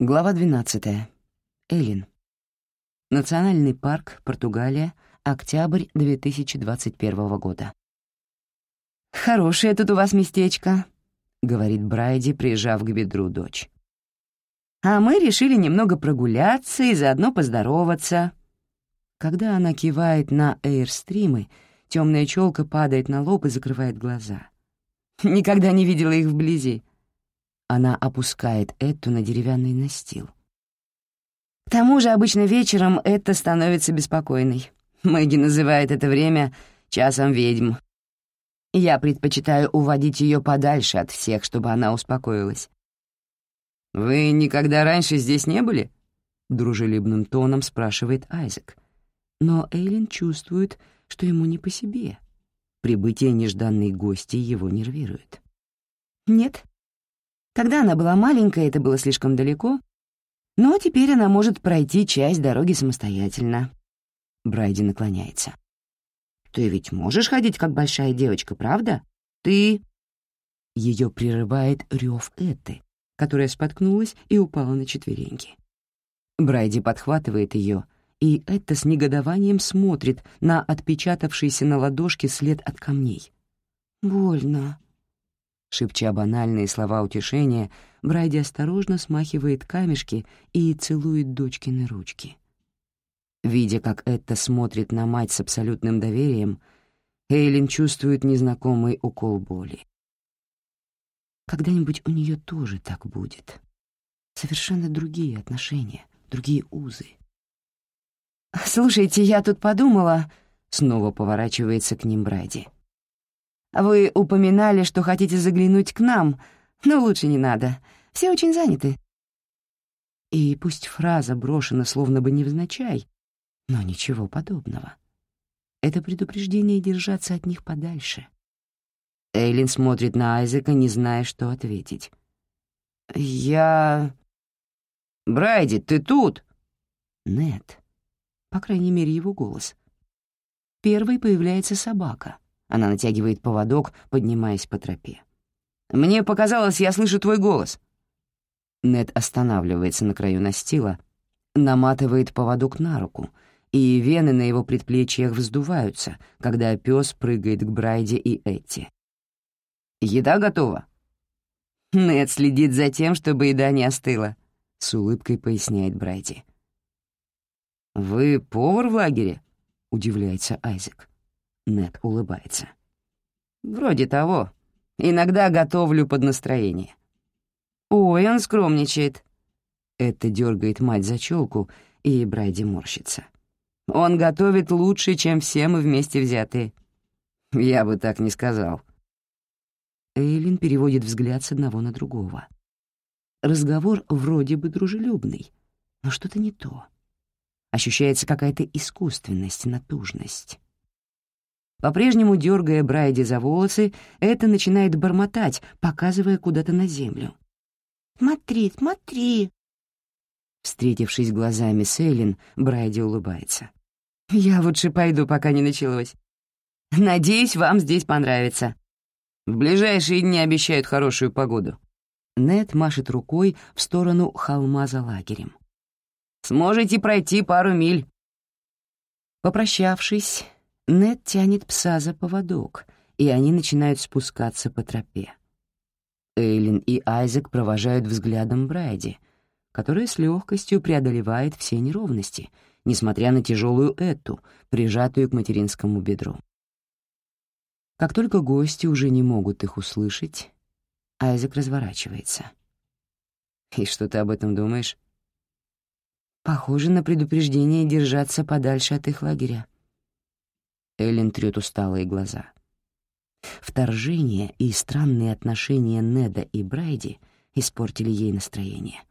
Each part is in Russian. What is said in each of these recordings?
Глава 12. Элин. Национальный парк, Португалия, октябрь 2021 года. «Хорошее тут у вас местечко», — говорит Брайди, прижав к бедру дочь. «А мы решили немного прогуляться и заодно поздороваться». Когда она кивает на эйрстримы, темная челка падает на лоб и закрывает глаза. Никогда не видела их вблизи. Она опускает эту на деревянный настил. К тому же обычно вечером это становится беспокойной. Мэгги называет это время «часом ведьм». Я предпочитаю уводить ее подальше от всех, чтобы она успокоилась. «Вы никогда раньше здесь не были?» — дружелюбным тоном спрашивает Айзек. Но Эйлин чувствует, что ему не по себе. Прибытие нежданной гости его нервирует. «Нет», когда она была маленькая, это было слишком далеко, но теперь она может пройти часть дороги самостоятельно. Брайди наклоняется. «Ты ведь можешь ходить, как большая девочка, правда? Ты...» Ее прерывает рев Эты, которая споткнулась и упала на четвереньки. Брайди подхватывает ее, и это с негодованием смотрит на отпечатавшийся на ладошке след от камней. «Больно», Шепча банальные слова утешения, Брайди осторожно смахивает камешки и целует дочкины ручки. Видя, как это смотрит на мать с абсолютным доверием, Эйлин чувствует незнакомый укол боли. Когда-нибудь у нее тоже так будет. Совершенно другие отношения, другие узы. «Слушайте, я тут подумала...» — снова поворачивается к ним Брайди. Вы упоминали, что хотите заглянуть к нам, но лучше не надо. Все очень заняты». И пусть фраза брошена словно бы невзначай, но ничего подобного. Это предупреждение держаться от них подальше. Эйлин смотрит на Айзека, не зная, что ответить. «Я...» «Брайди, ты тут?» «Нет». По крайней мере, его голос. Первой появляется собака — она натягивает поводок, поднимаясь по тропе. «Мне показалось, я слышу твой голос». Нед останавливается на краю настила, наматывает поводок на руку, и вены на его предплечьях вздуваются, когда пес прыгает к Брайде и Этти. «Еда готова?» Нед следит за тем, чтобы еда не остыла, — с улыбкой поясняет Брайди. «Вы повар в лагере?» — удивляется Айзек. Нед улыбается. «Вроде того. Иногда готовлю под настроение». «Ой, он скромничает». Это дергает мать за челку, и Брайди морщится. «Он готовит лучше, чем все мы вместе взятые». «Я бы так не сказал». Эйлин переводит взгляд с одного на другого. Разговор вроде бы дружелюбный, но что-то не то. Ощущается какая-то искусственность, натужность. По-прежнему, дергая Брайди за волосы, это начинает бормотать, показывая куда-то на землю. «Смотри, смотри!» Встретившись глазами с Эйлин, Брайди улыбается. «Я лучше пойду, пока не началось. Надеюсь, вам здесь понравится. В ближайшие дни обещают хорошую погоду». Нед машет рукой в сторону холма за лагерем. «Сможете пройти пару миль». Попрощавшись, Нед тянет пса за поводок, и они начинают спускаться по тропе. Эйлин и Айзек провожают взглядом Брайди, которая с легкостью преодолевает все неровности, несмотря на тяжелую эту, прижатую к материнскому бедру. Как только гости уже не могут их услышать, Айзек разворачивается. «И что ты об этом думаешь?» «Похоже на предупреждение держаться подальше от их лагеря», Эллен трёт усталые глаза. Вторжение и странные отношения Неда и Брайди испортили ей настроение.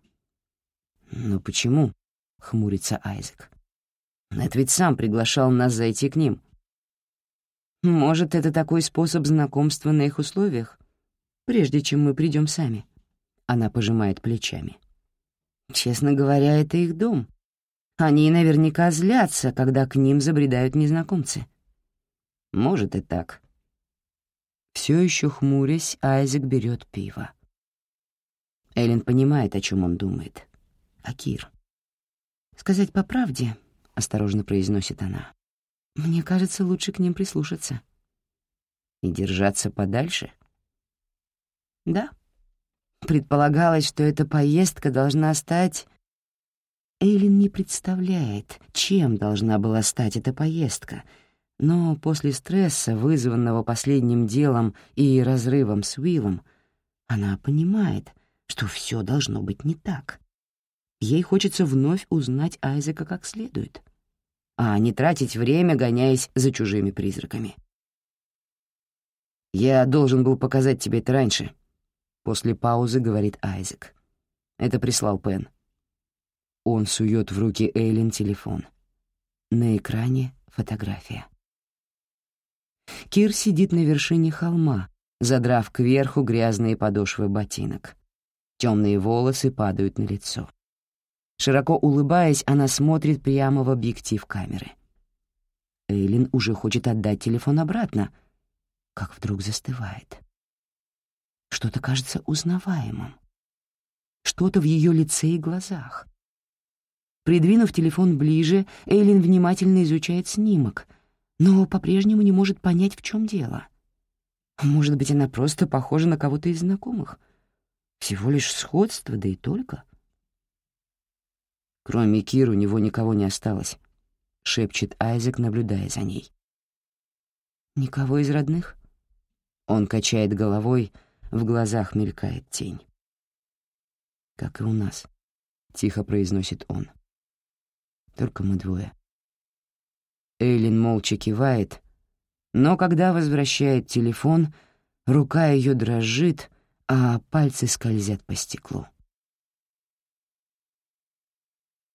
«Но почему?» — хмурится Айзек. «Нед ведь сам приглашал нас зайти к ним». «Может, это такой способ знакомства на их условиях, прежде чем мы придем сами?» Она пожимает плечами. «Честно говоря, это их дом. Они наверняка злятся, когда к ним забредают незнакомцы». Может и так. Все еще хмурясь, Айзек берет пиво. Эллен понимает, о чем он думает. а Кир. «Сказать по правде», — осторожно произносит она, — «мне кажется, лучше к ним прислушаться». «И держаться подальше?» «Да». Предполагалось, что эта поездка должна стать... Эйлин не представляет, чем должна была стать эта поездка, но после стресса, вызванного последним делом и разрывом с Уиллом, она понимает, что все должно быть не так. Ей хочется вновь узнать Айзека как следует, а не тратить время, гоняясь за чужими призраками. «Я должен был показать тебе это раньше», — после паузы говорит Айзек. Это прислал Пен. Он сует в руки Эйлин телефон. На экране фотография. Кир сидит на вершине холма, задрав кверху грязные подошвы ботинок. Темные волосы падают на лицо. Широко улыбаясь, она смотрит прямо в объектив камеры. Эйлин уже хочет отдать телефон обратно, как вдруг застывает. Что-то кажется узнаваемым. Что-то в ее лице и глазах. Придвинув телефон ближе, Эйлин внимательно изучает снимок, но по-прежнему не может понять, в чем дело. Может быть, она просто похожа на кого-то из знакомых. Всего лишь сходство, да и только — Кроме Кир у него никого не осталось, — шепчет Айзек, наблюдая за ней. «Никого из родных?» Он качает головой, в глазах мелькает тень. «Как и у нас», — тихо произносит он. «Только мы двое». Эйлин молча кивает, но когда возвращает телефон, рука ее дрожит, а пальцы скользят по стеклу.